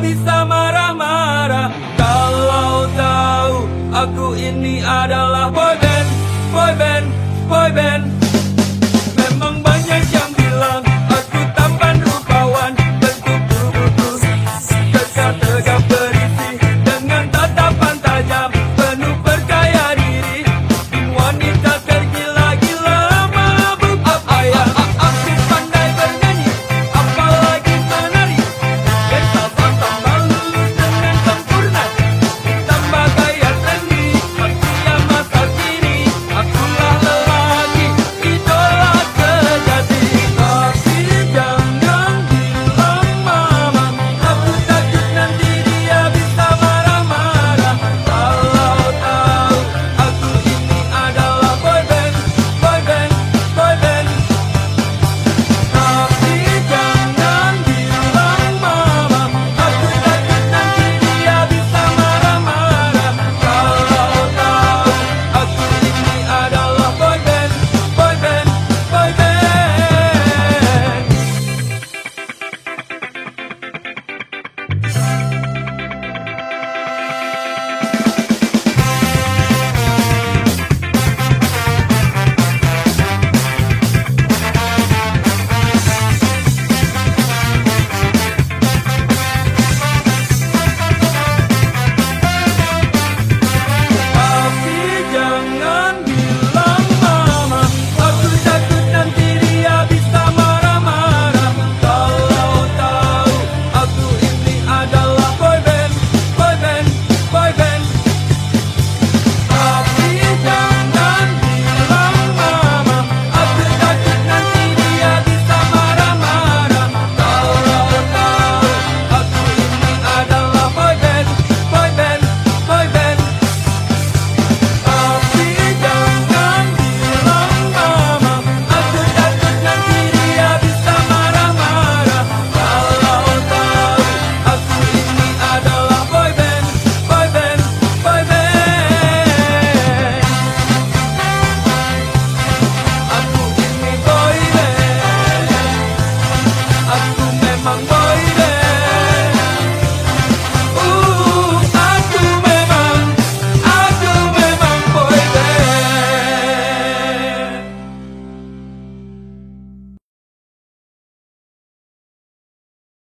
bisa marah-marah. Kalau tahu aku ini adalah boy band, boy band, boy band.